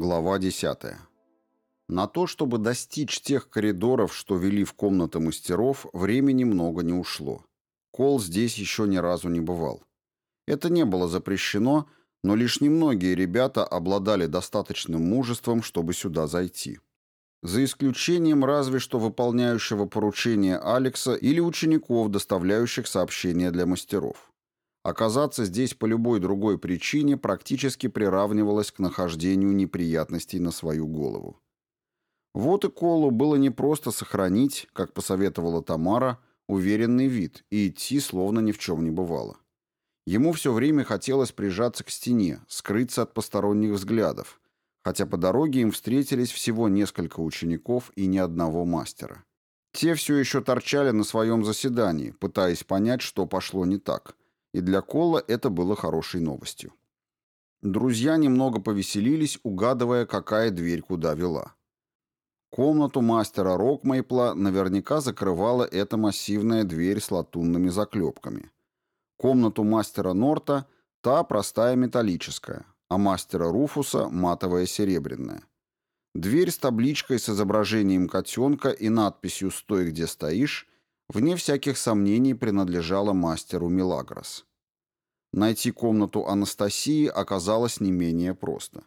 Глава 10. На то, чтобы достичь тех коридоров, что вели в комнаты мастеров, времени много не ушло. Кол здесь еще ни разу не бывал. Это не было запрещено, но лишь немногие ребята обладали достаточным мужеством, чтобы сюда зайти. За исключением разве что выполняющего поручения Алекса или учеников, доставляющих сообщения для мастеров. Оказаться здесь по любой другой причине практически приравнивалось к нахождению неприятностей на свою голову. Вот и Колу было не просто сохранить, как посоветовала Тамара, уверенный вид и идти, словно ни в чем не бывало. Ему все время хотелось прижаться к стене, скрыться от посторонних взглядов, хотя по дороге им встретились всего несколько учеников и ни одного мастера. Те все еще торчали на своем заседании, пытаясь понять, что пошло не так – и для Колла это было хорошей новостью. Друзья немного повеселились, угадывая, какая дверь куда вела. Комнату мастера Рокмейпла наверняка закрывала эта массивная дверь с латунными заклепками. Комнату мастера Норта – та простая металлическая, а мастера Руфуса – матовая серебряная. Дверь с табличкой с изображением котенка и надписью «Стой, где стоишь» вне всяких сомнений принадлежала мастеру Милагрос. Найти комнату Анастасии оказалось не менее просто.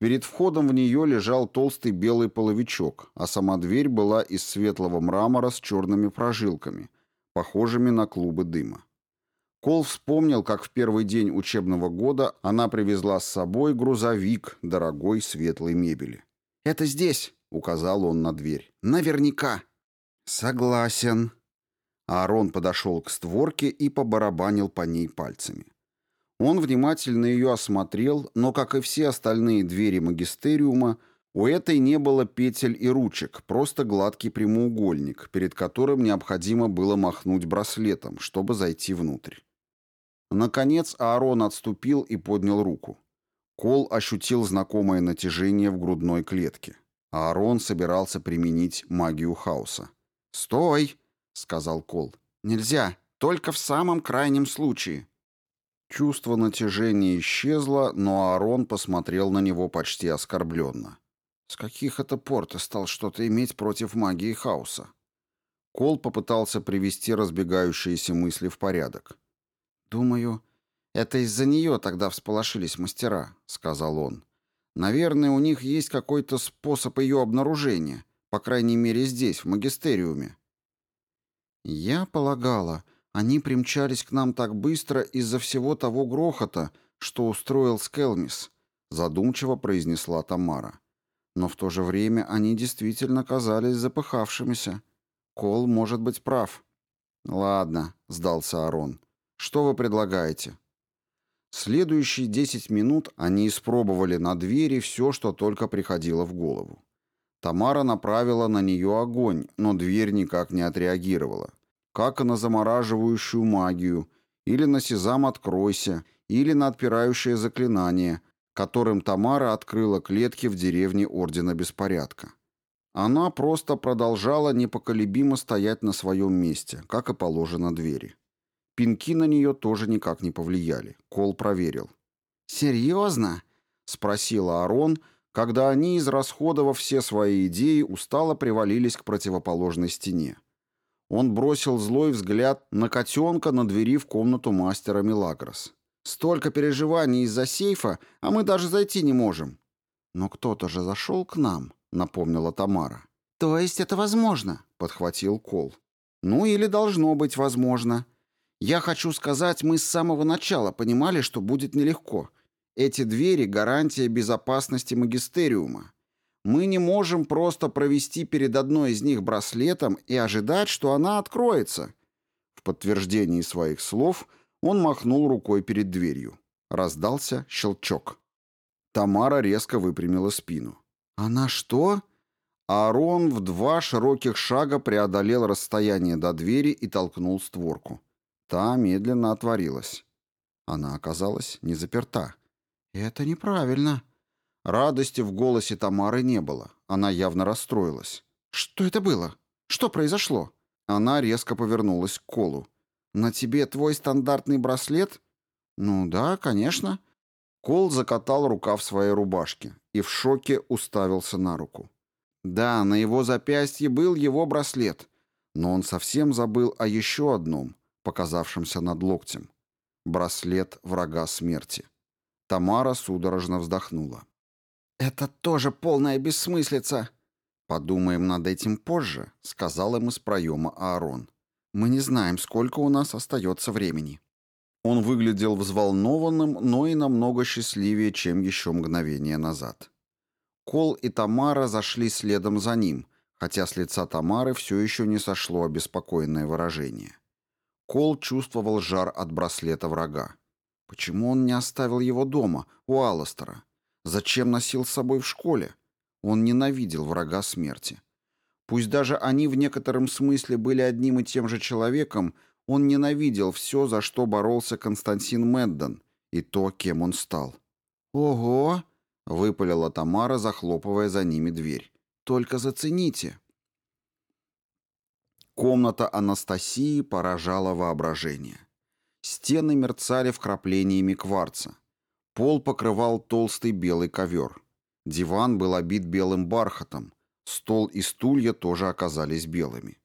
Перед входом в нее лежал толстый белый половичок, а сама дверь была из светлого мрамора с черными прожилками, похожими на клубы дыма. Кол вспомнил, как в первый день учебного года она привезла с собой грузовик дорогой светлой мебели. «Это здесь», — указал он на дверь. «Наверняка». «Согласен». Аарон подошел к створке и побарабанил по ней пальцами. Он внимательно ее осмотрел, но, как и все остальные двери магистериума, у этой не было петель и ручек, просто гладкий прямоугольник, перед которым необходимо было махнуть браслетом, чтобы зайти внутрь. Наконец Аарон отступил и поднял руку. Кол ощутил знакомое натяжение в грудной клетке. Аарон собирался применить магию хаоса. «Стой!» — сказал Кол. «Нельзя, только в самом крайнем случае». Чувство натяжения исчезло, но Аарон посмотрел на него почти оскорбленно. «С каких это пор ты стал что-то иметь против магии хаоса?» Кол попытался привести разбегающиеся мысли в порядок. «Думаю, это из-за нее тогда всполошились мастера», — сказал он. «Наверное, у них есть какой-то способ ее обнаружения, по крайней мере здесь, в магистериуме». «Я полагала, они примчались к нам так быстро из-за всего того грохота, что устроил Скелмис», — задумчиво произнесла Тамара. «Но в то же время они действительно казались запыхавшимися. Кол может быть прав». «Ладно», — сдался Арон. «Что вы предлагаете?» Следующие десять минут они испробовали на двери все, что только приходило в голову. Тамара направила на нее огонь, но дверь никак не отреагировала. Как и на замораживающую магию, или на «Сезам, откройся», или на отпирающее заклинание, которым Тамара открыла клетки в деревне Ордена Беспорядка. Она просто продолжала непоколебимо стоять на своем месте, как и положено двери. Пинки на нее тоже никак не повлияли. Кол проверил. «Серьезно?» — спросила Арон, — когда они, израсходовав все свои идеи, устало привалились к противоположной стене. Он бросил злой взгляд на котенка на двери в комнату мастера Милагрос. «Столько переживаний из-за сейфа, а мы даже зайти не можем». «Но кто-то же зашел к нам», — напомнила Тамара. «То есть это возможно?» — подхватил Кол. «Ну или должно быть возможно. Я хочу сказать, мы с самого начала понимали, что будет нелегко. Эти двери – гарантия безопасности магистериума. Мы не можем просто провести перед одной из них браслетом и ожидать, что она откроется. В подтверждении своих слов он махнул рукой перед дверью. Раздался щелчок. Тамара резко выпрямила спину. «Она что?» Аарон в два широких шага преодолел расстояние до двери и толкнул створку. Та медленно отворилась. Она оказалась не заперта. «Это неправильно». Радости в голосе Тамары не было. Она явно расстроилась. «Что это было? Что произошло?» Она резко повернулась к Колу. «На тебе твой стандартный браслет?» «Ну да, конечно». Кол закатал рукав своей рубашки и в шоке уставился на руку. Да, на его запястье был его браслет, но он совсем забыл о еще одном, показавшемся над локтем. Браслет врага смерти. Тамара судорожно вздохнула. «Это тоже полная бессмыслица!» «Подумаем над этим позже», — сказал им из проема Аарон. «Мы не знаем, сколько у нас остается времени». Он выглядел взволнованным, но и намного счастливее, чем еще мгновение назад. Кол и Тамара зашли следом за ним, хотя с лица Тамары все еще не сошло обеспокоенное выражение. Кол чувствовал жар от браслета врага. Почему он не оставил его дома, у Алластера? Зачем носил с собой в школе? Он ненавидел врага смерти. Пусть даже они в некотором смысле были одним и тем же человеком, он ненавидел все, за что боролся Константин Меддон, и то, кем он стал. «Ого!» — выпалила Тамара, захлопывая за ними дверь. «Только зацените!» Комната Анастасии поражала воображение. Стены мерцали вкраплениями кварца. Пол покрывал толстый белый ковер. Диван был обит белым бархатом. Стол и стулья тоже оказались белыми.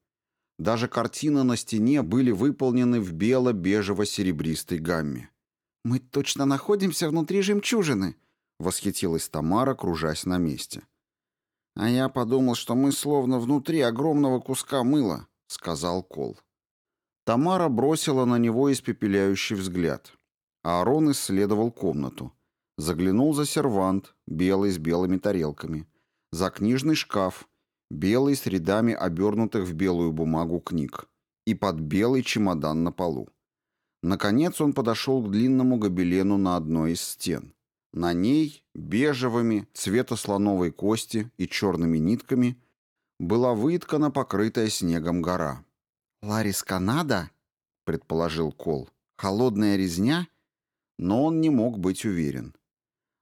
Даже картины на стене были выполнены в бело-бежево-серебристой гамме. «Мы точно находимся внутри жемчужины», — восхитилась Тамара, кружась на месте. «А я подумал, что мы словно внутри огромного куска мыла», — сказал Кол. Тамара бросила на него испепеляющий взгляд. Аарон исследовал комнату. Заглянул за сервант, белый с белыми тарелками. За книжный шкаф, белый с рядами обернутых в белую бумагу книг. И под белый чемодан на полу. Наконец он подошел к длинному гобелену на одной из стен. На ней, бежевыми, цвета слоновой кости и черными нитками, была выткана покрытая снегом гора. «Ларис Канада?» — предположил Кол. «Холодная резня?» Но он не мог быть уверен.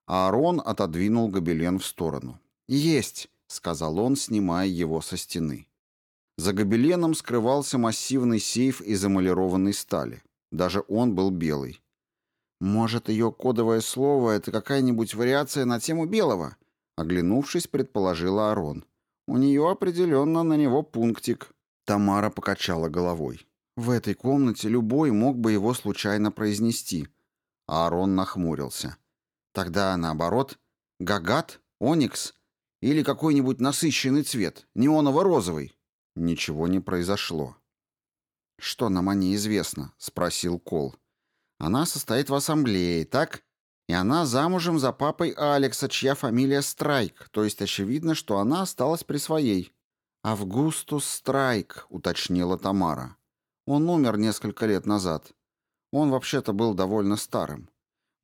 Аарон отодвинул гобелен в сторону. «Есть!» — сказал он, снимая его со стены. За гобеленом скрывался массивный сейф из эмалированной стали. Даже он был белый. «Может, ее кодовое слово — это какая-нибудь вариация на тему белого?» Оглянувшись, предположила Арон. «У нее определенно на него пунктик». Тамара покачала головой. «В этой комнате любой мог бы его случайно произнести». Аарон нахмурился. «Тогда, наоборот, гагат, оникс или какой-нибудь насыщенный цвет, неоново-розовый». Ничего не произошло. «Что нам о ней известно?» — спросил Кол. «Она состоит в ассамблее, так? И она замужем за папой Алекса, чья фамилия Страйк, то есть очевидно, что она осталась при своей». «Августус Страйк», — уточнила Тамара. «Он умер несколько лет назад. Он вообще-то был довольно старым.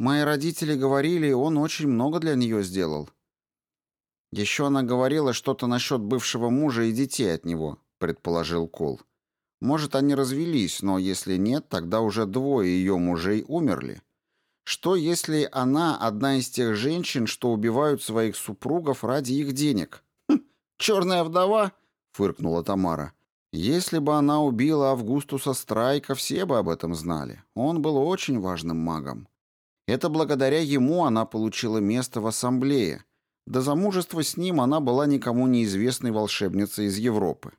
Мои родители говорили, он очень много для нее сделал». «Еще она говорила что-то насчет бывшего мужа и детей от него», — предположил Кол. «Может, они развелись, но если нет, тогда уже двое ее мужей умерли. Что, если она одна из тех женщин, что убивают своих супругов ради их денег?» хм, «Черная вдова?» Фыркнула Тамара. Если бы она убила Августуса Страйка, все бы об этом знали. Он был очень важным магом. Это благодаря ему она получила место в ассамблее. До замужества с ним она была никому неизвестной волшебницей из Европы.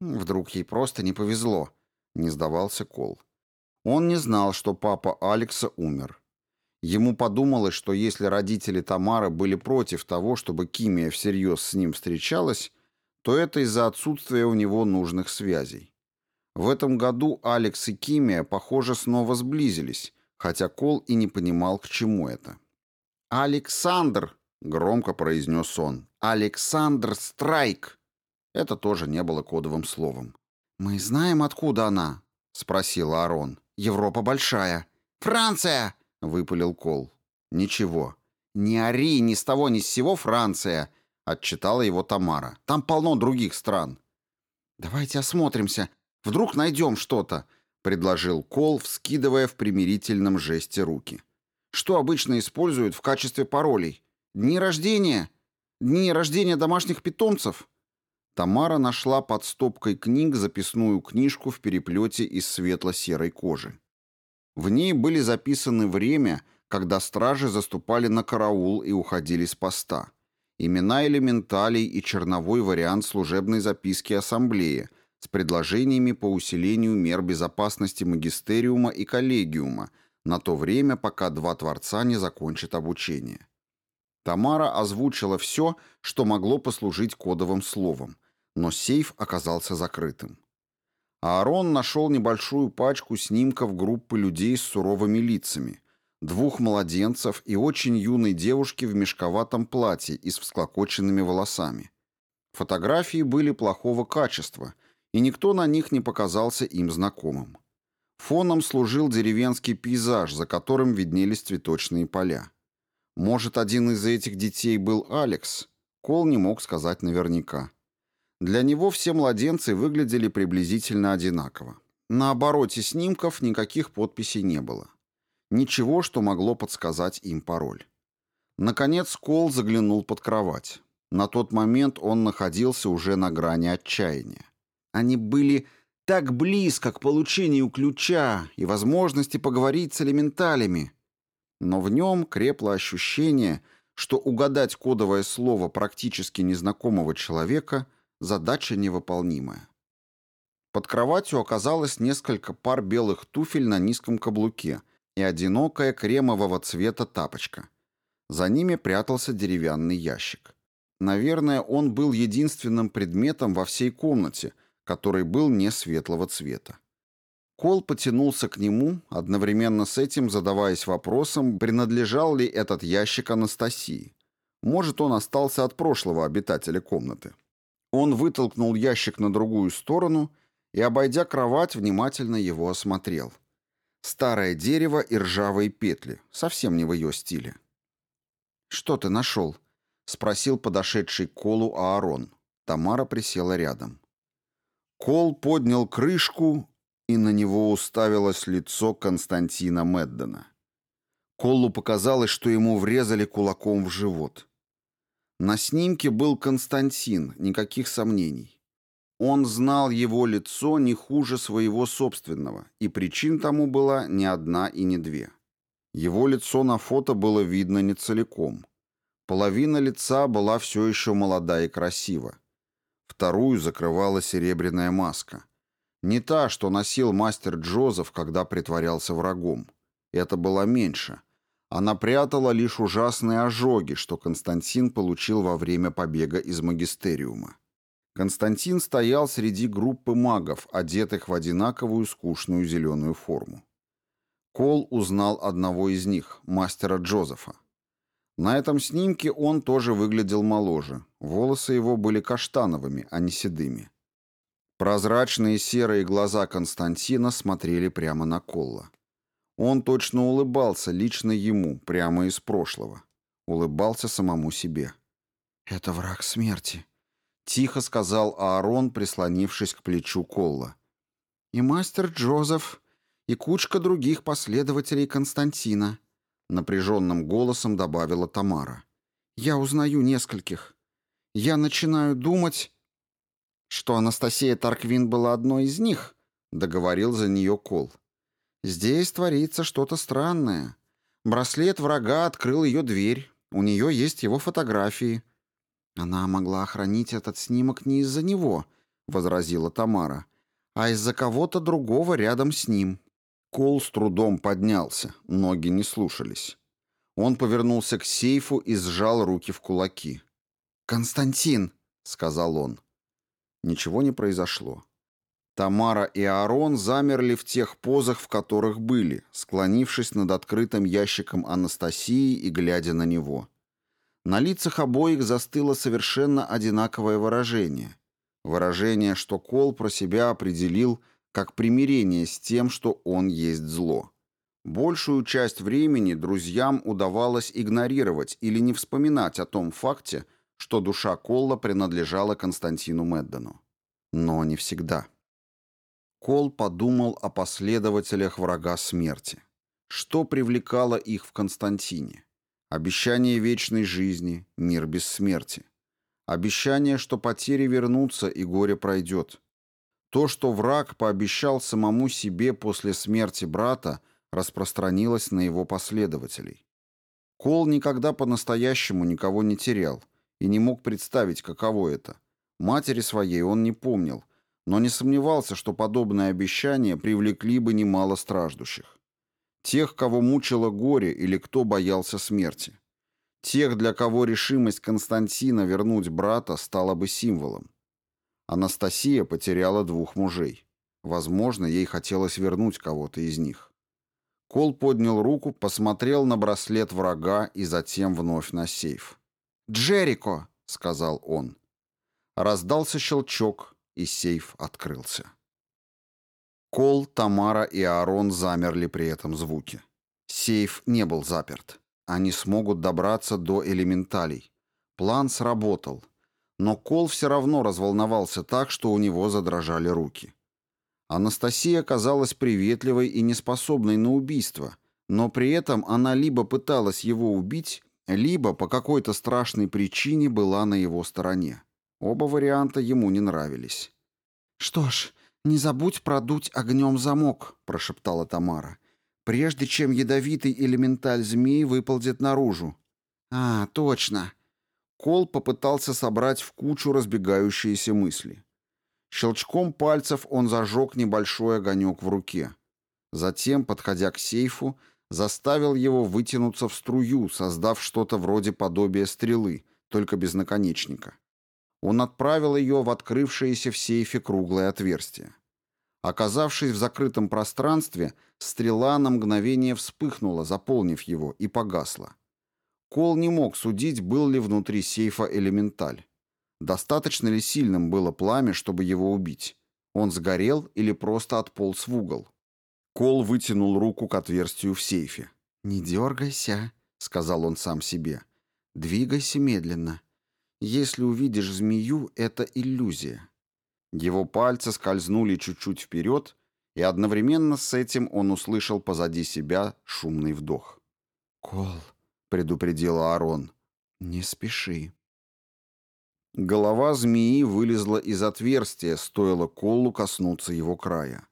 Вдруг ей просто не повезло, не сдавался Кол. Он не знал, что папа Алекса умер. Ему подумалось, что если родители Тамары были против того, чтобы Кимия всерьез с ним встречалась, то это из-за отсутствия у него нужных связей. В этом году Алекс и Кимия, похоже, снова сблизились, хотя Кол и не понимал, к чему это. «Александр!» — громко произнес он. «Александр Страйк!» Это тоже не было кодовым словом. «Мы знаем, откуда она?» — спросил Арон. «Европа большая». «Франция!» — выпалил Кол. «Ничего. Не ори ни с того ни с сего Франция. Отчитала его Тамара. Там полно других стран. Давайте осмотримся. Вдруг найдем что-то, предложил Кол, вскидывая в примирительном жесте руки. Что обычно используют в качестве паролей? Дни рождения? Дни рождения домашних питомцев? Тамара нашла под стопкой книг записную книжку в переплете из светло-серой кожи. В ней были записаны время, когда стражи заступали на караул и уходили с поста. Имена элементалей и черновой вариант служебной записки ассамблеи с предложениями по усилению мер безопасности магистериума и коллегиума на то время, пока два творца не закончат обучение. Тамара озвучила все, что могло послужить кодовым словом, но сейф оказался закрытым. Аарон нашел небольшую пачку снимков группы людей с суровыми лицами, двух младенцев и очень юной девушки в мешковатом платье и с всклокоченными волосами. Фотографии были плохого качества, и никто на них не показался им знакомым. Фоном служил деревенский пейзаж, за которым виднелись цветочные поля. Может, один из этих детей был Алекс? Кол не мог сказать наверняка. Для него все младенцы выглядели приблизительно одинаково. На обороте снимков никаких подписей не было. Ничего, что могло подсказать им пароль. Наконец Кол заглянул под кровать. На тот момент он находился уже на грани отчаяния. Они были так близко к получению ключа и возможности поговорить с элементалями, но в нем крепло ощущение, что угадать кодовое слово практически незнакомого человека – задача невыполнимая. Под кроватью оказалось несколько пар белых туфель на низком каблуке и одинокая кремового цвета тапочка. За ними прятался деревянный ящик. Наверное, он был единственным предметом во всей комнате, который был не светлого цвета. Кол потянулся к нему, одновременно с этим задаваясь вопросом, принадлежал ли этот ящик Анастасии. Может, он остался от прошлого обитателя комнаты. Он вытолкнул ящик на другую сторону и, обойдя кровать, внимательно его осмотрел. Старое дерево и ржавые петли, совсем не в ее стиле. «Что ты нашел?» — спросил подошедший к Колу Аарон. Тамара присела рядом. Кол поднял крышку и на него уставилось лицо Константина Меддена. Коллу показалось, что ему врезали кулаком в живот. На снимке был Константин, никаких сомнений. Он знал его лицо не хуже своего собственного, и причин тому была не одна и не две. Его лицо на фото было видно не целиком. Половина лица была все еще молода и красива. Вторую закрывала серебряная маска — не та, что носил мастер Джозеф, когда притворялся врагом. Это была меньше. Она прятала лишь ужасные ожоги, что Константин получил во время побега из магистериума. Константин стоял среди группы магов, одетых в одинаковую скучную зеленую форму. Кол узнал одного из них, мастера Джозефа. На этом снимке он тоже выглядел моложе. Волосы его были каштановыми, а не седыми. Прозрачные серые глаза Константина смотрели прямо на Колла. Он точно улыбался лично ему, прямо из прошлого. Улыбался самому себе. «Это враг смерти», — тихо сказал Аарон, прислонившись к плечу Колла. «И мастер Джозеф, и кучка других последователей Константина», — напряженным голосом добавила Тамара. «Я узнаю нескольких. Я начинаю думать...» что Анастасия Тарквин была одной из них, договорил за нее Кол. Здесь творится что-то странное. Браслет врага открыл ее дверь. У нее есть его фотографии. Она могла охранить этот снимок не из-за него, возразила Тамара, а из-за кого-то другого рядом с ним. Кол с трудом поднялся, ноги не слушались. Он повернулся к сейфу и сжал руки в кулаки. «Константин», — сказал он, Ничего не произошло. Тамара и Аарон замерли в тех позах, в которых были, склонившись над открытым ящиком Анастасии и глядя на него. На лицах обоих застыло совершенно одинаковое выражение. Выражение, что Кол про себя определил как примирение с тем, что он есть зло. Большую часть времени друзьям удавалось игнорировать или не вспоминать о том факте, что душа Колла принадлежала Константину Меддену. Но не всегда. Кол подумал о последователях врага смерти. Что привлекало их в Константине? Обещание вечной жизни, мир без смерти. Обещание, что потери вернутся и горе пройдет. То, что враг пообещал самому себе после смерти брата, распространилась на его последователей. Кол никогда по-настоящему никого не терял и не мог представить, каково это. Матери своей он не помнил, но не сомневался, что подобные обещания привлекли бы немало страждущих. Тех, кого мучило горе или кто боялся смерти. Тех, для кого решимость Константина вернуть брата стала бы символом. Анастасия потеряла двух мужей. Возможно, ей хотелось вернуть кого-то из них. Кол поднял руку, посмотрел на браслет врага и затем вновь на сейф. «Джерико!» — сказал он. Раздался щелчок, и сейф открылся. Кол, Тамара и Аарон замерли при этом звуке. Сейф не был заперт. Они смогут добраться до элементалей. План сработал. Но Кол все равно разволновался так, что у него задрожали руки. Анастасия казалась приветливой и неспособной на убийство, но при этом она либо пыталась его убить, либо по какой-то страшной причине была на его стороне. Оба варианта ему не нравились. «Что ж, не забудь продуть огнем замок», — прошептала Тамара, «прежде чем ядовитый элементаль змеи выползет наружу». «А, точно». Кол попытался собрать в кучу разбегающиеся мысли. Щелчком пальцев он зажег небольшой огонек в руке. Затем, подходя к сейфу, заставил его вытянуться в струю, создав что-то вроде подобия стрелы, только без наконечника. Он отправил ее в открывшееся в сейфе круглое отверстие. Оказавшись в закрытом пространстве, стрела на мгновение вспыхнула, заполнив его, и погасла. Кол не мог судить, был ли внутри сейфа элементаль. Достаточно ли сильным было пламя, чтобы его убить? Он сгорел или просто отполз в угол? Кол вытянул руку к отверстию в сейфе. «Не дергайся», — сказал он сам себе. «Двигайся медленно. Если увидишь змею, это иллюзия». Его пальцы скользнули чуть-чуть вперед, и одновременно с этим он услышал позади себя шумный вдох. «Кол», — предупредил Аарон, — «не спеши». Голова змеи вылезла из отверстия, стоило Колу коснуться его края.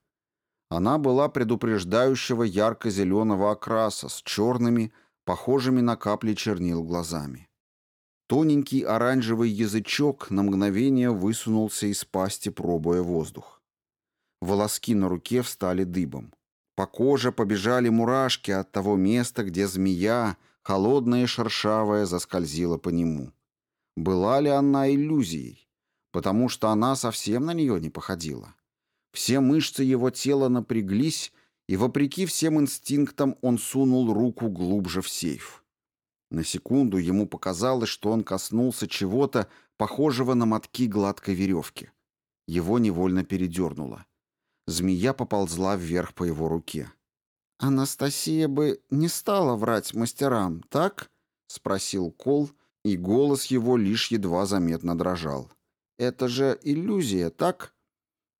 Она была предупреждающего ярко-зеленого окраса с черными, похожими на капли чернил глазами. Тоненький оранжевый язычок на мгновение высунулся из пасти, пробуя воздух. Волоски на руке встали дыбом. По коже побежали мурашки от того места, где змея, холодная и шершавая, заскользила по нему. Была ли она иллюзией? Потому что она совсем на нее не походила. Все мышцы его тела напряглись, и, вопреки всем инстинктам, он сунул руку глубже в сейф. На секунду ему показалось, что он коснулся чего-то, похожего на мотки гладкой веревки. Его невольно передернуло. Змея поползла вверх по его руке. «Анастасия бы не стала врать мастерам, так?» — спросил Кол, — и голос его лишь едва заметно дрожал. «Это же иллюзия, так?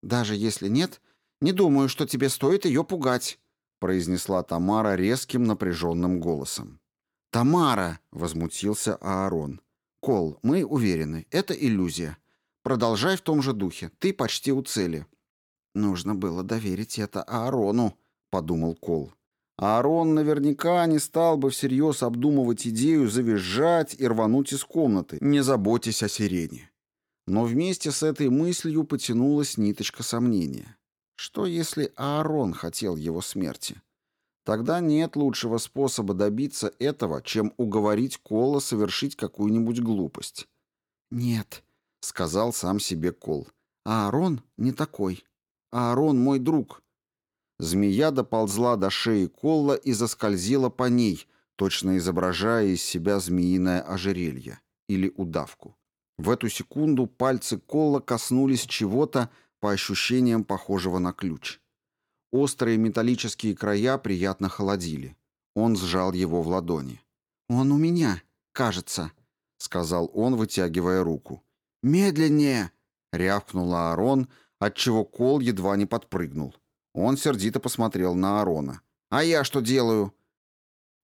Даже если нет, не думаю, что тебе стоит ее пугать», произнесла Тамара резким напряженным голосом. «Тамара!» — возмутился Аарон. «Кол, мы уверены, это иллюзия. Продолжай в том же духе, ты почти у цели». «Нужно было доверить это Аарону», — подумал Кол. Аарон наверняка не стал бы всерьез обдумывать идею завизжать и рвануть из комнаты, не заботясь о сирене. Но вместе с этой мыслью потянулась ниточка сомнения. Что если Аарон хотел его смерти? Тогда нет лучшего способа добиться этого, чем уговорить Кола совершить какую-нибудь глупость. «Нет», — сказал сам себе Кол. «Аарон не такой. Аарон мой друг. Змея доползла до шеи Колла и заскользила по ней, точно изображая из себя змеиное ожерелье или удавку. В эту секунду пальцы Колла коснулись чего-то, по ощущениям похожего на ключ. Острые металлические края приятно холодили. Он сжал его в ладони. «Он у меня, кажется», — сказал он, вытягивая руку. «Медленнее!» — рявкнул Аарон, отчего Кол едва не подпрыгнул. Он сердито посмотрел на Арона. «А я что делаю?»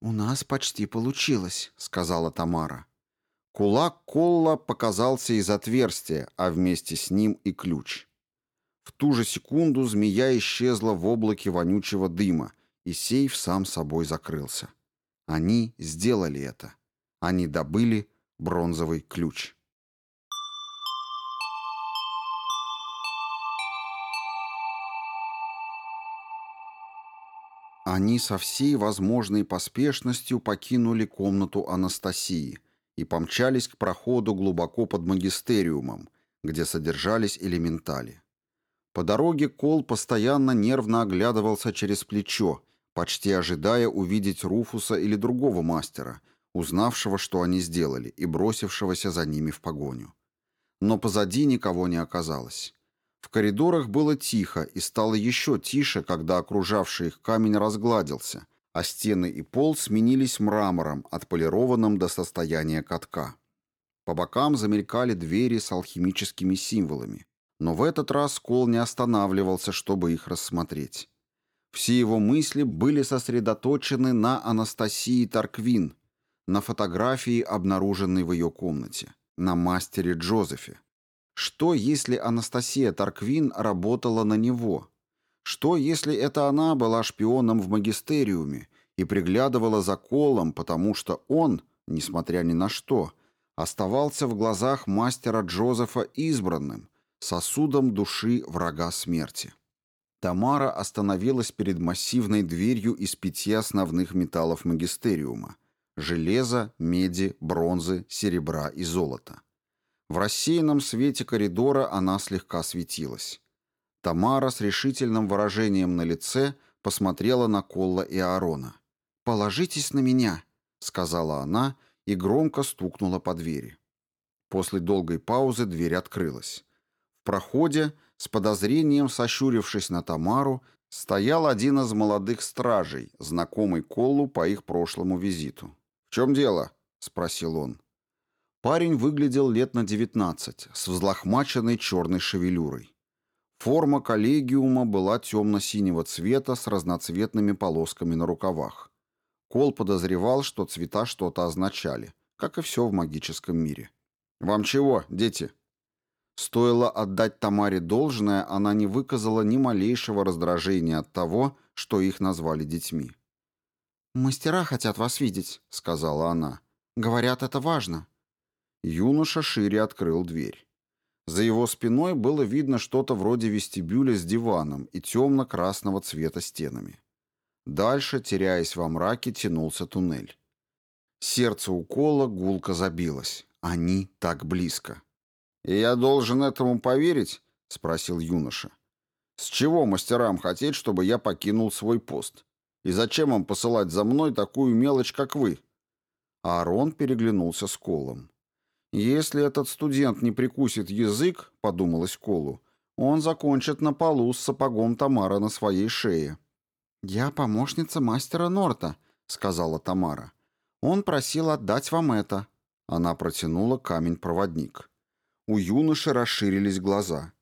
«У нас почти получилось», — сказала Тамара. Кулак Колла показался из отверстия, а вместе с ним и ключ. В ту же секунду змея исчезла в облаке вонючего дыма, и сейф сам собой закрылся. Они сделали это. Они добыли бронзовый ключ. Они со всей возможной поспешностью покинули комнату Анастасии и помчались к проходу глубоко под магистериумом, где содержались элементали. По дороге Кол постоянно нервно оглядывался через плечо, почти ожидая увидеть Руфуса или другого мастера, узнавшего, что они сделали, и бросившегося за ними в погоню. Но позади никого не оказалось. В коридорах было тихо, и стало еще тише, когда окружавший их камень разгладился, а стены и пол сменились мрамором, отполированным до состояния катка. По бокам замелькали двери с алхимическими символами, но в этот раз Кол не останавливался, чтобы их рассмотреть. Все его мысли были сосредоточены на Анастасии Тарквин, на фотографии, обнаруженной в ее комнате, на мастере Джозефе. Что, если Анастасия Тарквин работала на него? Что, если это она была шпионом в магистериуме и приглядывала за Колом, потому что он, несмотря ни на что, оставался в глазах мастера Джозефа избранным, сосудом души врага смерти? Тамара остановилась перед массивной дверью из пяти основных металлов магистериума – железа, меди, бронзы, серебра и золота. В рассеянном свете коридора она слегка светилась. Тамара с решительным выражением на лице посмотрела на Колла и Аарона. «Положитесь на меня», — сказала она и громко стукнула по двери. После долгой паузы дверь открылась. В проходе с подозрением сощурившись на Тамару, стоял один из молодых стражей, знакомый Коллу по их прошлому визиту. «В чем дело?» — спросил он. Парень выглядел лет на девятнадцать, с взлохмаченной черной шевелюрой. Форма коллегиума была темно-синего цвета с разноцветными полосками на рукавах. Кол подозревал, что цвета что-то означали, как и все в магическом мире. «Вам чего, дети?» Стоило отдать Тамаре должное, она не выказала ни малейшего раздражения от того, что их назвали детьми. «Мастера хотят вас видеть», — сказала она. «Говорят, это важно». Юноша шире открыл дверь. За его спиной было видно что-то вроде вестибюля с диваном и темно-красного цвета стенами. Дальше, теряясь во мраке, тянулся туннель. Сердце укола гулко забилось. Они так близко. «И я должен этому поверить?» — спросил юноша. «С чего мастерам хотеть, чтобы я покинул свой пост? И зачем им посылать за мной такую мелочь, как вы?» Аарон переглянулся с Колом. «Если этот студент не прикусит язык, — подумалось Колу, — он закончит на полу с сапогом Тамара на своей шее». «Я помощница мастера Норта», — сказала Тамара. «Он просил отдать вам это». Она протянула камень-проводник. У юноши расширились глаза.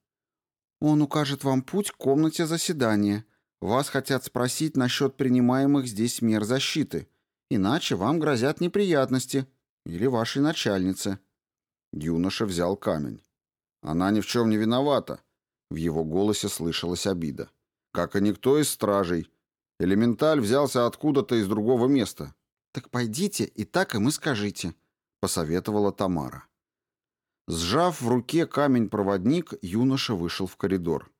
«Он укажет вам путь к комнате заседания. Вас хотят спросить насчет принимаемых здесь мер защиты. Иначе вам грозят неприятности. Или вашей начальнице». Юноша взял камень. «Она ни в чем не виновата». В его голосе слышалась обида. «Как и никто из стражей. Элементаль взялся откуда-то из другого места». «Так пойдите и так им и скажите», — посоветовала Тамара. Сжав в руке камень-проводник, юноша вышел в коридор.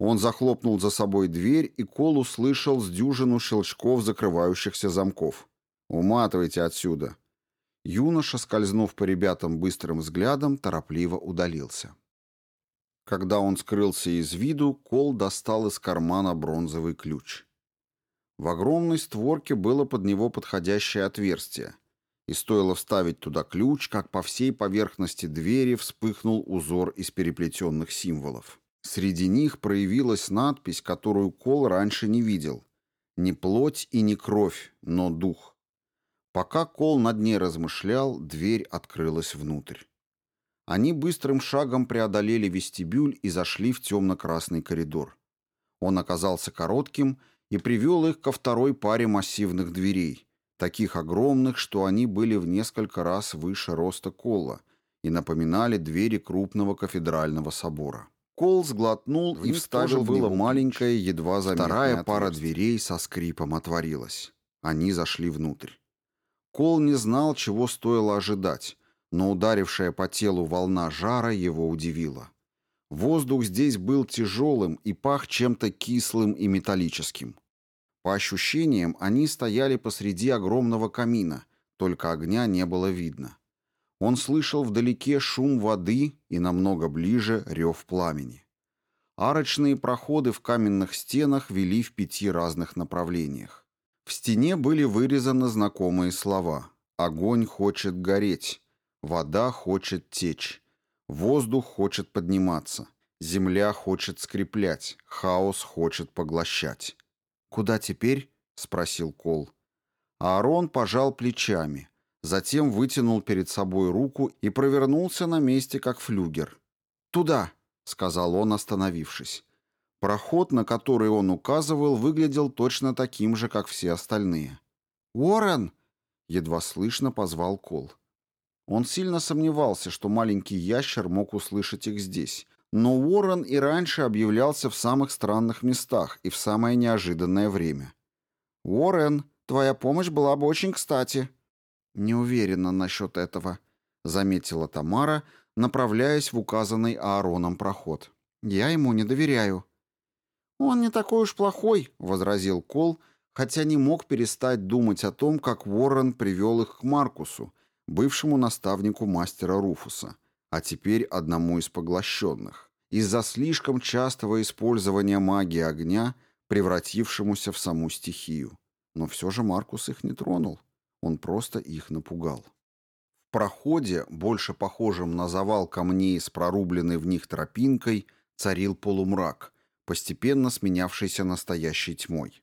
Он захлопнул за собой дверь, и Кол услышал с дюжину щелчков закрывающихся замков. «Уматывайте отсюда!» Юноша, скользнув по ребятам быстрым взглядом, торопливо удалился. Когда он скрылся из виду, Кол достал из кармана бронзовый ключ. В огромной створке было под него подходящее отверстие, и стоило вставить туда ключ, как по всей поверхности двери вспыхнул узор из переплетенных символов. Среди них проявилась надпись, которую Кол раньше не видел. «Не плоть и не кровь, но дух». Пока Кол над ней размышлял, дверь открылась внутрь. Они быстрым шагом преодолели вестибюль и зашли в темно-красный коридор. Он оказался коротким и привел их ко второй паре массивных дверей, таких огромных, что они были в несколько раз выше роста Колла и напоминали двери крупного кафедрального собора. Кол сглотнул и вставил было маленькое, едва заметное Вторая пара дверей со скрипом отворилась. Они зашли внутрь. Кол не знал, чего стоило ожидать, но ударившая по телу волна жара его удивила. Воздух здесь был тяжелым и пах чем-то кислым и металлическим. По ощущениям, они стояли посреди огромного камина, только огня не было видно. Он слышал вдалеке шум воды и намного ближе рев пламени. Арочные проходы в каменных стенах вели в пяти разных направлениях. В стене были вырезаны знакомые слова «Огонь хочет гореть», «Вода хочет течь», «Воздух хочет подниматься», «Земля хочет скреплять», «Хаос хочет поглощать». «Куда теперь?» — спросил Кол. Аарон пожал плечами, затем вытянул перед собой руку и провернулся на месте, как флюгер. «Туда!» — сказал он, остановившись. Проход, на который он указывал, выглядел точно таким же, как все остальные. «Уоррен!» — едва слышно позвал Кол. Он сильно сомневался, что маленький ящер мог услышать их здесь, но Уоррен и раньше объявлялся в самых странных местах и в самое неожиданное время. «Уоррен, твоя помощь была бы очень кстати», «Не уверена насчет этого», — заметила Тамара, направляясь в указанный Аароном проход. «Я ему не доверяю». «Он не такой уж плохой», — возразил Кол, хотя не мог перестать думать о том, как Уоррен привел их к Маркусу, бывшему наставнику мастера Руфуса, а теперь одному из поглощенных, из-за слишком частого использования магии огня, превратившемуся в саму стихию. Но все же Маркус их не тронул. Он просто их напугал. В проходе, больше похожем на завал камней с прорубленной в них тропинкой, царил полумрак, постепенно сменявшийся настоящей тьмой.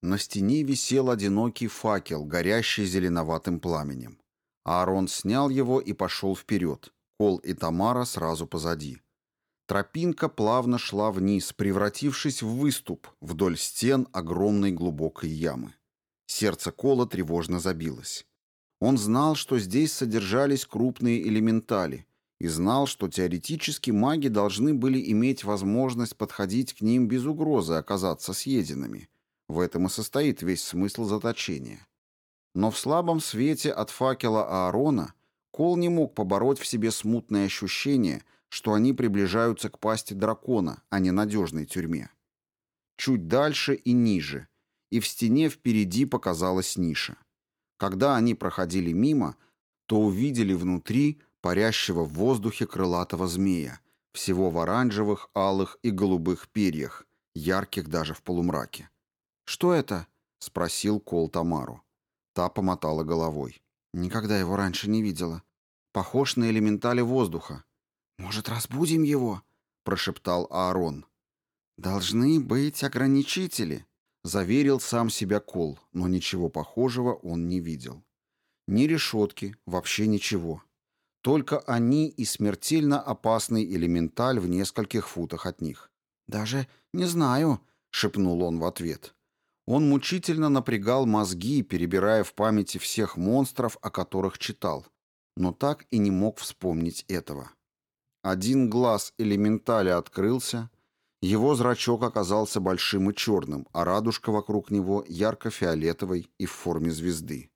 На стене висел одинокий факел, горящий зеленоватым пламенем. Аарон снял его и пошел вперед, Кол и Тамара сразу позади. Тропинка плавно шла вниз, превратившись в выступ вдоль стен огромной глубокой ямы. Сердце Кола тревожно забилось. Он знал, что здесь содержались крупные элементали, и знал, что теоретически маги должны были иметь возможность подходить к ним без угрозы оказаться съеденными. В этом и состоит весь смысл заточения. Но в слабом свете от факела Аарона Кол не мог побороть в себе смутное ощущение, что они приближаются к пасти дракона, а не надежной тюрьме. Чуть дальше и ниже — и в стене впереди показалась ниша. Когда они проходили мимо, то увидели внутри парящего в воздухе крылатого змея, всего в оранжевых, алых и голубых перьях, ярких даже в полумраке. «Что это?» — спросил Кол Тамару. Та помотала головой. «Никогда его раньше не видела. Похож на элементали воздуха». «Может, разбудим его?» — прошептал Аарон. «Должны быть ограничители», Заверил сам себя Кол, но ничего похожего он не видел. Ни решетки, вообще ничего. Только они и смертельно опасный элементаль в нескольких футах от них. «Даже не знаю», — шепнул он в ответ. Он мучительно напрягал мозги, перебирая в памяти всех монстров, о которых читал, но так и не мог вспомнить этого. Один глаз элементаля открылся, его зрачок оказался большим и черным, а радужка вокруг него ярко-фиолетовой и в форме звезды.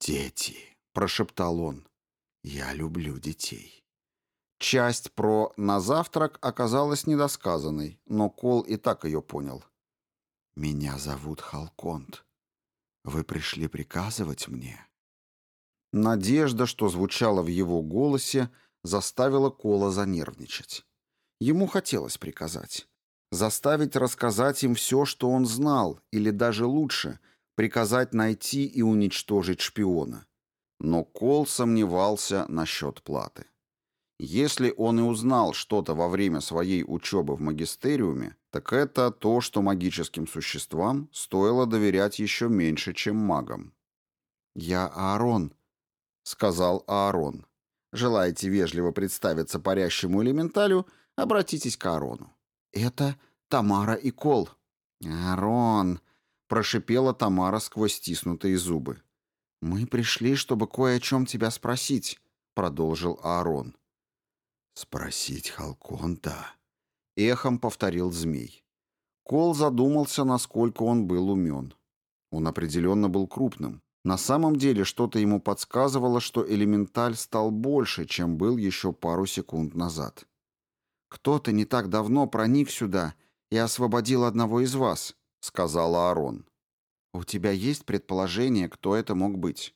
«Дети», — прошептал он, — «я люблю детей». Часть про «на завтрак» оказалась недосказанной, но Кол и так ее понял. «Меня зовут Халконт. Вы пришли приказывать мне?» Надежда, что звучала в его голосе, заставила Кола занервничать. Ему хотелось приказать. Заставить рассказать им все, что он знал, или даже лучше, приказать найти и уничтожить шпиона. Но Кол сомневался насчет платы. Если он и узнал что-то во время своей учебы в магистериуме, так это то, что магическим существам стоило доверять еще меньше, чем магам. «Я Аарон», — сказал Аарон. «Желаете вежливо представиться парящему элементалю — Обратитесь к Аарону. Это Тамара и Кол. Аарон, прошипела Тамара сквозь стиснутые зубы. Мы пришли, чтобы кое о чем тебя спросить, продолжил Аарон. Спросить Халконта, Эхом повторил змей. Кол задумался, насколько он был умен. Он определенно был крупным. На самом деле что-то ему подсказывало, что элементаль стал больше, чем был еще пару секунд назад. «Кто-то не так давно проник сюда и освободил одного из вас», — сказала Арон. «У тебя есть предположение, кто это мог быть?»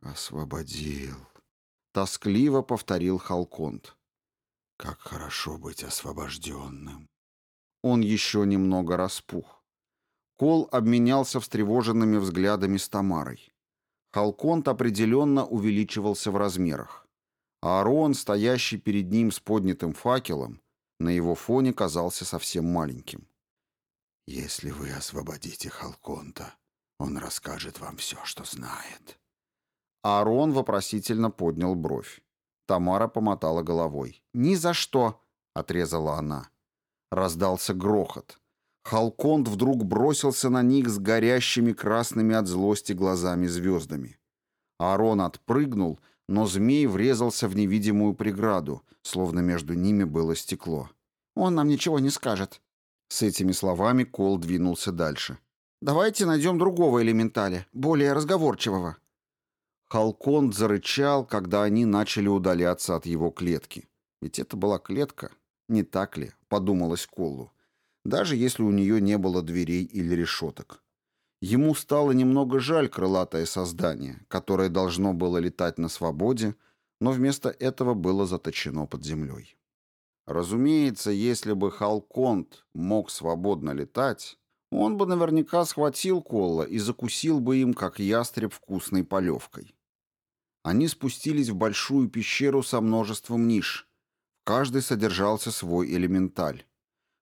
«Освободил», — тоскливо повторил Халконт. «Как хорошо быть освобожденным». Он еще немного распух. Кол обменялся встревоженными взглядами с Тамарой. Халконт определенно увеличивался в размерах. Аарон, стоящий перед ним с поднятым факелом, на его фоне казался совсем маленьким. «Если вы освободите Халконта, он расскажет вам все, что знает». Аарон вопросительно поднял бровь. Тамара помотала головой. «Ни за что!» — отрезала она. Раздался грохот. Халконт вдруг бросился на них с горящими красными от злости глазами-звездами. Аарон отпрыгнул, но змей врезался в невидимую преграду, словно между ними было стекло. «Он нам ничего не скажет». С этими словами Кол двинулся дальше. «Давайте найдем другого элементаля, более разговорчивого». Халконт зарычал, когда они начали удаляться от его клетки. Ведь это была клетка, не так ли, подумалось Колу даже если у нее не было дверей или решеток. Ему стало немного жаль крылатое создание, которое должно было летать на свободе, но вместо этого было заточено под землей. Разумеется, если бы Халконт мог свободно летать, он бы наверняка схватил Колла и закусил бы им, как ястреб, вкусной полевкой. Они спустились в большую пещеру со множеством ниш. В каждой содержался свой элементаль.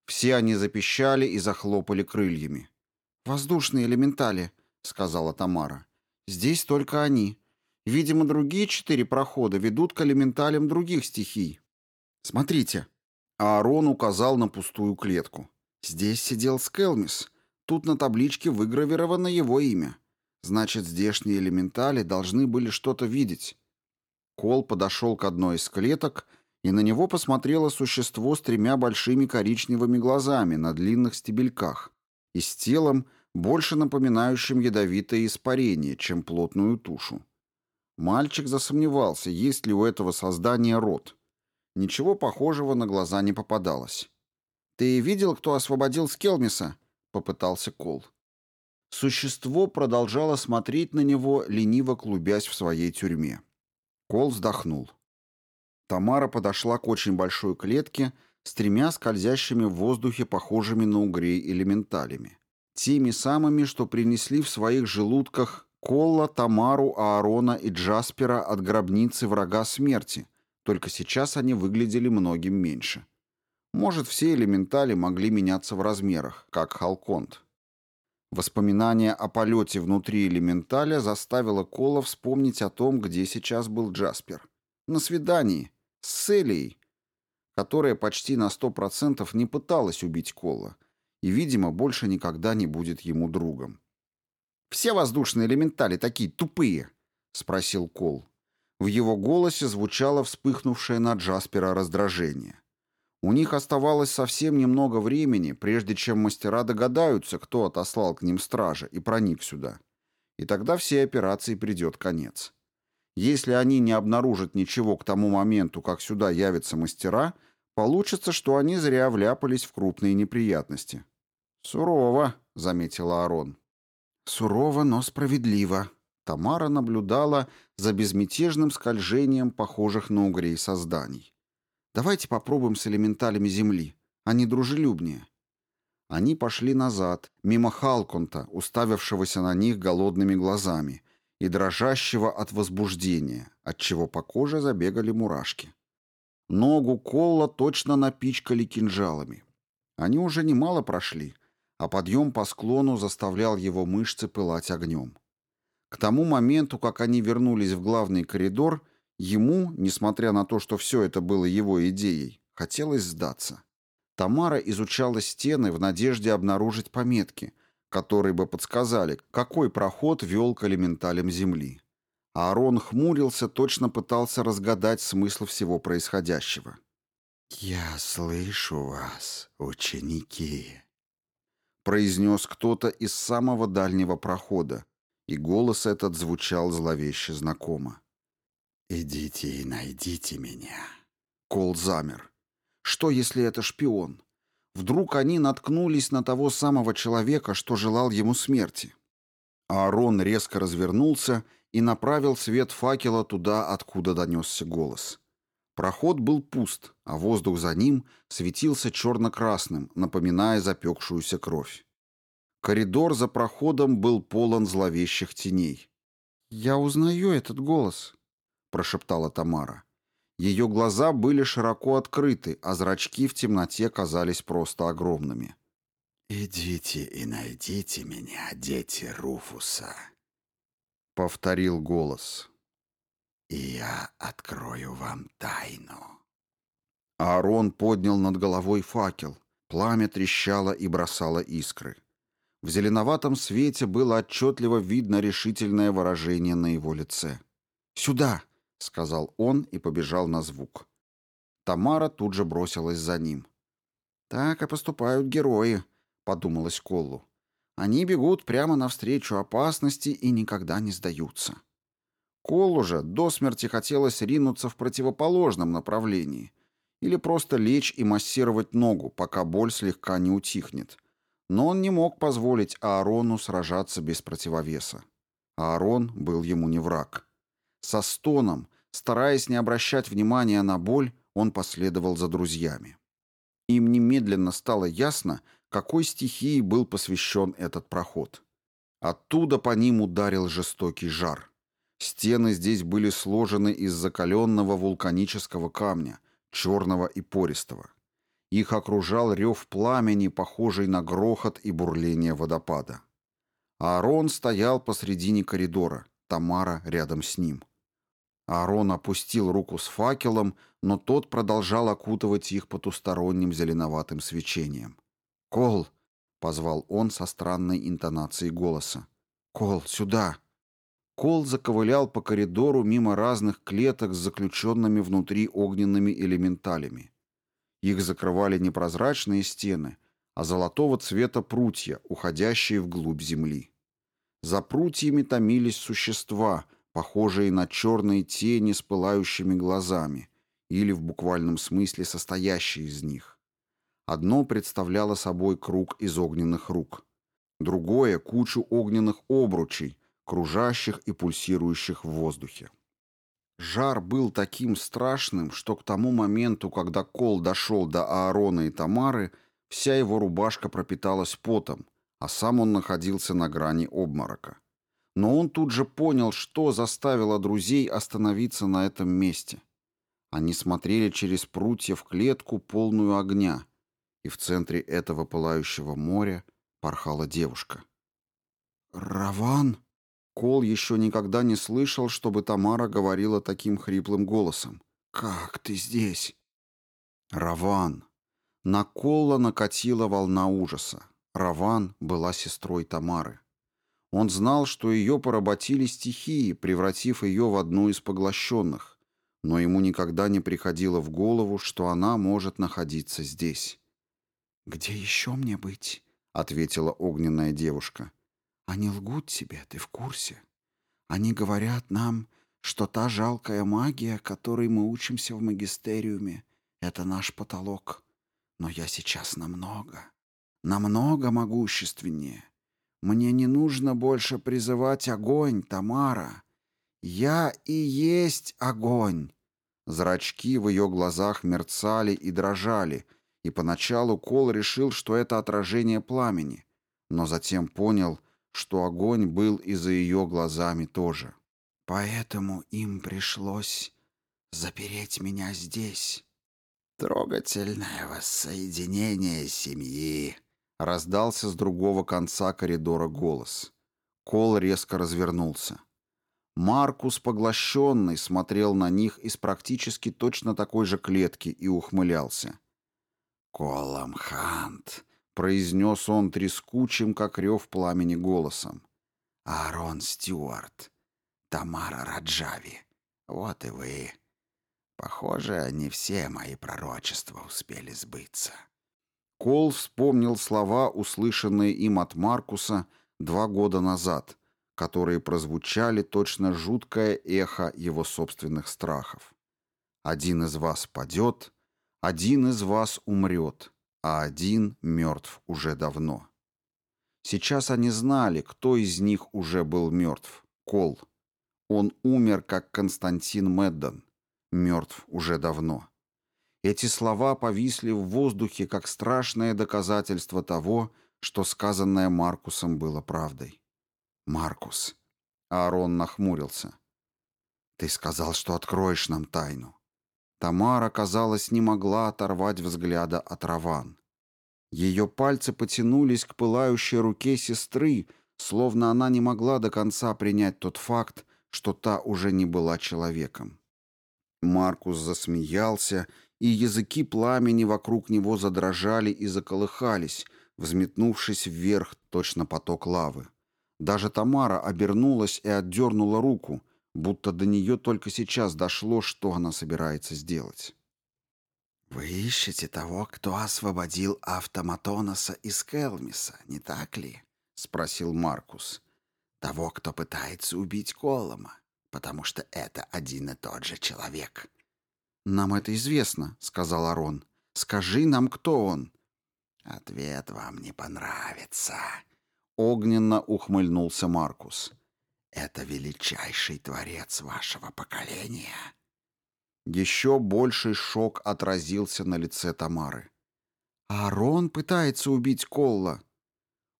Все они запищали и захлопали крыльями. «Воздушные элементали», — сказала Тамара. «Здесь только они. Видимо, другие четыре прохода ведут к элементалям других стихий. Смотрите». Аарон указал на пустую клетку. «Здесь сидел Скелмис. Тут на табличке выгравировано его имя. Значит, здешние элементали должны были что-то видеть». Кол подошел к одной из клеток и на него посмотрело существо с тремя большими коричневыми глазами на длинных стебельках и с телом, больше напоминающим ядовитое испарение, чем плотную тушу. Мальчик засомневался, есть ли у этого создания рот. Ничего похожего на глаза не попадалось. «Ты видел, кто освободил Скелмиса?» — попытался Кол. Существо продолжало смотреть на него, лениво клубясь в своей тюрьме. Кол вздохнул. Тамара подошла к очень большой клетке с тремя скользящими в воздухе похожими на угрей элементалями. Теми самыми, что принесли в своих желудках Колла, Тамару, Аарона и Джаспера от гробницы врага смерти, только сейчас они выглядели многим меньше. Может, все элементали могли меняться в размерах, как Халконт. Воспоминание о полете внутри элементаля заставило Кола вспомнить о том, где сейчас был Джаспер. На свидании, с Селией, которая почти на сто процентов не пыталась убить Колла и, видимо, больше никогда не будет ему другом. «Все воздушные элементали такие тупые?» — спросил Кол. В его голосе звучало вспыхнувшее на Джаспера раздражение. У них оставалось совсем немного времени, прежде чем мастера догадаются, кто отослал к ним стража и проник сюда. И тогда всей операции придет конец. Если они не обнаружат ничего к тому моменту, как сюда явятся мастера, получится, что они зря вляпались в крупные неприятности. «Сурово», — заметила Арон. «Сурово, но справедливо». Тамара наблюдала за безмятежным скольжением похожих на угрей созданий. «Давайте попробуем с элементалями Земли. Они дружелюбнее». Они пошли назад, мимо Халконта, уставившегося на них голодными глазами, и дрожащего от возбуждения, отчего по коже забегали мурашки. Ногу Колла точно напичкали кинжалами. Они уже немало прошли, а подъем по склону заставлял его мышцы пылать огнем. К тому моменту, как они вернулись в главный коридор, ему, несмотря на то, что все это было его идеей, хотелось сдаться. Тамара изучала стены в надежде обнаружить пометки — которые бы подсказали, какой проход вел к элементалям Земли. Аарон хмурился, точно пытался разгадать смысл всего происходящего. «Я слышу вас, ученики», — произнес кто-то из самого дальнего прохода, и голос этот звучал зловеще знакомо. «Идите и найдите меня». Кол замер. Что, если это шпион? Вдруг они наткнулись на того самого человека, что желал ему смерти? Аарон резко развернулся и направил свет факела туда, откуда донесся голос. Проход был пуст, а воздух за ним светился черно-красным, напоминая запекшуюся кровь. Коридор за проходом был полон зловещих теней. «Я узнаю этот голос», — прошептала Тамара. Ее глаза были широко открыты, а зрачки в темноте казались просто огромными. «Идите и найдите меня, дети Руфуса», — повторил голос. «И я открою вам тайну». Аарон поднял над головой факел. Пламя трещало и бросало искры. В зеленоватом свете было отчетливо видно решительное выражение на его лице. «Сюда!» — сказал он и побежал на звук. Тамара тут же бросилась за ним. «Так и поступают герои», — подумалось Коллу. «Они бегут прямо навстречу опасности и никогда не сдаются». Колу же до смерти хотелось ринуться в противоположном направлении или просто лечь и массировать ногу, пока боль слегка не утихнет. Но он не мог позволить Аарону сражаться без противовеса. Аарон был ему не враг. Со стоном, стараясь не обращать внимания на боль, он последовал за друзьями. Им немедленно стало ясно, какой стихии был посвящен этот проход. Оттуда по ним ударил жестокий жар. Стены здесь были сложены из закаленного вулканического камня, черного и пористого. Их окружал рев пламени, похожий на грохот и бурление водопада. Аарон стоял посредине коридора, Тамара рядом с ним. Аарон опустил руку с факелом, но тот продолжал окутывать их потусторонним зеленоватым свечением. «Кол!» — позвал он со странной интонацией голоса. «Кол, сюда!» Кол заковылял по коридору мимо разных клеток с заключенными внутри огненными элементалями. Их закрывали не прозрачные стены, а золотого цвета прутья, уходящие вглубь земли. За прутьями томились существа — похожие на черные тени с пылающими глазами, или в буквальном смысле состоящие из них. Одно представляло собой круг из огненных рук, другое — кучу огненных обручей, кружащих и пульсирующих в воздухе. Жар был таким страшным, что к тому моменту, когда Кол дошел до Аарона и Тамары, вся его рубашка пропиталась потом, а сам он находился на грани обморока. Но он тут же понял, что заставило друзей остановиться на этом месте. Они смотрели через прутья в клетку, полную огня, и в центре этого пылающего моря порхала девушка. «Раван?» Кол еще никогда не слышал, чтобы Тамара говорила таким хриплым голосом. «Как ты здесь?» «Раван!» На Колла накатила волна ужаса. Раван была сестрой Тамары. Он знал, что ее поработили стихии, превратив ее в одну из поглощенных, но ему никогда не приходило в голову, что она может находиться здесь. «Где еще мне быть?» — ответила огненная девушка. «Они лгут тебе, ты в курсе. Они говорят нам, что та жалкая магия, которой мы учимся в магистериуме, — это наш потолок. Но я сейчас намного, намного могущественнее. Мне не нужно больше призывать огонь, Тамара. Я и есть огонь. Зрачки в ее глазах мерцали и дрожали, и поначалу Кол решил, что это отражение пламени, но затем понял, что огонь был и за ее глазами тоже. Поэтому им пришлось запереть меня здесь. Трогательное воссоединение семьи, Раздался с другого конца коридора голос. Кол резко развернулся. Маркус, поглощенный, смотрел на них из практически точно такой же клетки и ухмылялся. «Колом Хант», — произнес он трескучим, как рев пламени, голосом. «Аарон Стюарт, Тамара Раджави, вот и вы. Похоже, не все мои пророчества успели сбыться. Кол вспомнил слова, услышанные им от Маркуса два года назад, которые прозвучали точно жуткое эхо его собственных страхов. «Один из вас падет, один из вас умрет, а один мертв уже давно». Сейчас они знали, кто из них уже был мертв. Кол. Он умер, как Константин Меддон. Мертв уже давно. Эти слова повисли в воздухе, как страшное доказательство того, что сказанное Маркусом было правдой. «Маркус». Аарон нахмурился. «Ты сказал, что откроешь нам тайну». Тамара, казалось, не могла оторвать взгляда от Раван. Ее пальцы потянулись к пылающей руке сестры, словно она не могла до конца принять тот факт, что та уже не была человеком. Маркус засмеялся, и языки пламени вокруг него задрожали и заколыхались, взметнувшись вверх, точно поток лавы. Даже Тамара обернулась и отдернула руку, будто до нее только сейчас дошло, что она собирается сделать. «Вы ищете того, кто освободил автоматоноса из Келмиса, не так ли?» — спросил Маркус. «Того, кто пытается убить Колома, потому что это один и тот же человек». «Нам это известно», — сказал Арон. «Скажи нам, кто он». «Ответ вам не понравится», — огненно ухмыльнулся Маркус. «Это величайший творец вашего поколения». Еще больший шок отразился на лице Тамары. «Арон пытается убить Колла».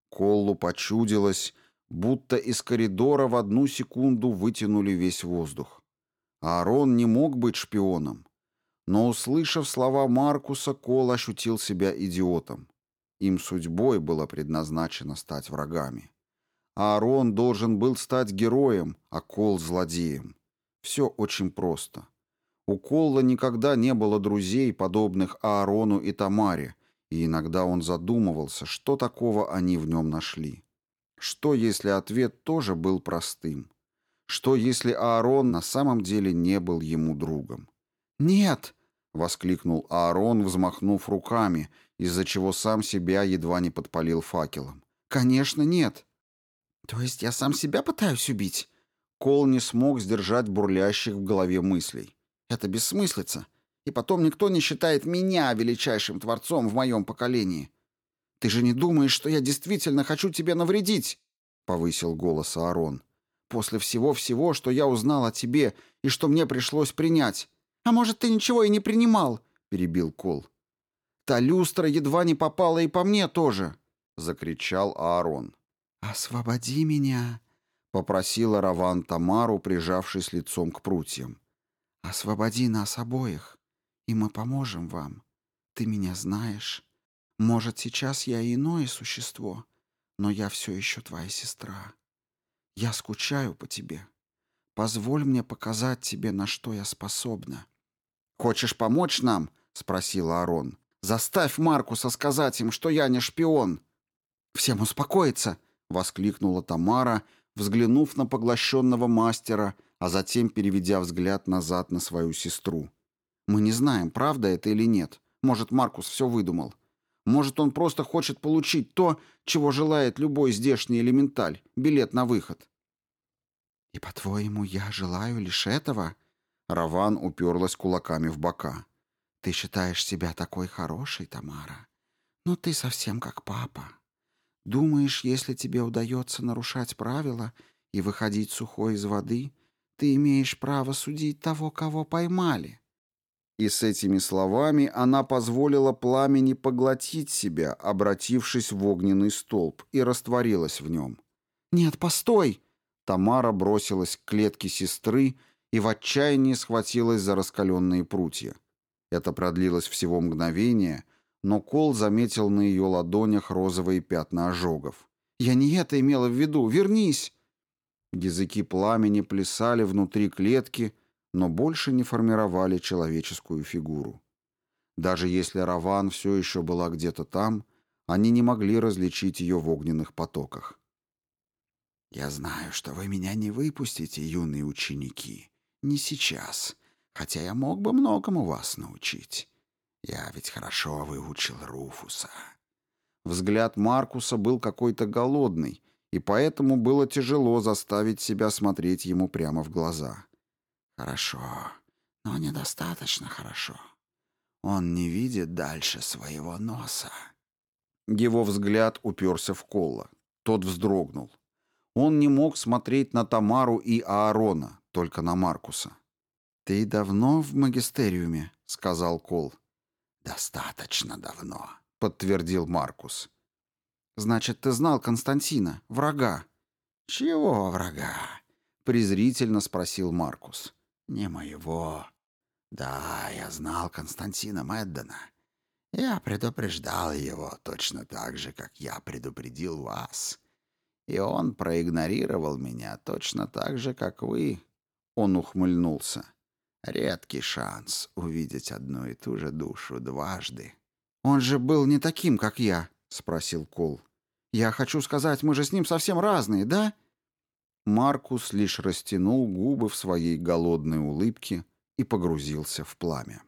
Коллу почудилось, будто из коридора в одну секунду вытянули весь воздух. Аарон не мог быть шпионом. Но, услышав слова Маркуса, Кол ощутил себя идиотом. Им судьбой было предназначено стать врагами. Аарон должен был стать героем, а Кол — злодеем. Все очень просто. У Колла никогда не было друзей, подобных Аарону и Тамаре, и иногда он задумывался, что такого они в нем нашли. Что, если ответ тоже был простым? Что, если Аарон на самом деле не был ему другом? «Нет!» — воскликнул Аарон, взмахнув руками, из-за чего сам себя едва не подпалил факелом. «Конечно, нет!» «То есть я сам себя пытаюсь убить?» Кол не смог сдержать бурлящих в голове мыслей. Это бессмыслица. И потом никто не считает меня величайшим творцом в моем поколении. Ты же не думаешь, что я действительно хочу тебе навредить?» — повысил голос Аарон. «После всего-всего, что я узнал о тебе и что мне пришлось принять. А может, ты ничего и не принимал?» — перебил Кол. «Та люстра едва не попала и по мне тоже!» — закричал Аарон. «Освободи меня!» — попросила Раван Тамару, прижавшись лицом к прутьям. Освободи нас обоих, и мы поможем вам. Ты меня знаешь. Может, сейчас я иное существо, но я все еще твоя сестра. Я скучаю по тебе. Позволь мне показать тебе, на что я способна. Хочешь помочь нам? спросил Арон. Заставь Маркуса сказать им, что я не шпион. Всем успокоиться, воскликнула Тамара, взглянув на поглощенного мастера а затем переведя взгляд назад на свою сестру. «Мы не знаем, правда это или нет. Может, Маркус все выдумал. Может, он просто хочет получить то, чего желает любой здешний элементаль — билет на выход». «И, по-твоему, я желаю лишь этого?» Раван уперлась кулаками в бока. «Ты считаешь себя такой хорошей, Тамара? Но ты совсем как папа. Думаешь, если тебе удается нарушать правила и выходить сухой из воды, ты имеешь право судить того, кого поймали». И с этими словами она позволила пламени поглотить себя, обратившись в огненный столб, и растворилась в нем. «Нет, постой!» Тамара бросилась к клетке сестры и в отчаянии схватилась за раскаленные прутья. Это продлилось всего мгновение, но Кол заметил на ее ладонях розовые пятна ожогов. «Я не это имела в виду! Вернись!» Языки пламени плясали внутри клетки, но больше не формировали человеческую фигуру. Даже если Раван все еще была где-то там, они не могли различить ее в огненных потоках. «Я знаю, что вы меня не выпустите, юные ученики. Не сейчас. Хотя я мог бы многому вас научить. Я ведь хорошо выучил Руфуса». Взгляд Маркуса был какой-то голодный, и поэтому было тяжело заставить себя смотреть ему прямо в глаза. «Хорошо, но недостаточно хорошо. Он не видит дальше своего носа». Его взгляд уперся в Колла. Тот вздрогнул. Он не мог смотреть на Тамару и Аарона, только на Маркуса. «Ты давно в магистериуме?» — сказал Кол. «Достаточно давно», — подтвердил Маркус. «Значит, ты знал Константина, врага?» «Чего врага?» — презрительно спросил Маркус. «Не моего. Да, я знал Константина Мэддена. Я предупреждал его точно так же, как я предупредил вас. И он проигнорировал меня точно так же, как вы». Он ухмыльнулся. Редкий шанс увидеть одну и ту же душу дважды. «Он же был не таким, как я», — спросил Кол. «Я хочу сказать, мы же с ним совсем разные, да?» Маркус лишь растянул губы в своей голодной улыбке и погрузился в пламя.